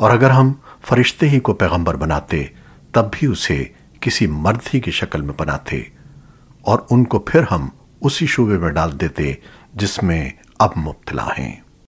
और अगर हम फरिश्ते ही को पैगंबर बनाते, तब भी उसे किसी मर्द ही की शक्ल में बनाते और उनको फिर हम उसी शूबे में डाल देते जिसमें अब मुब्तला हैं।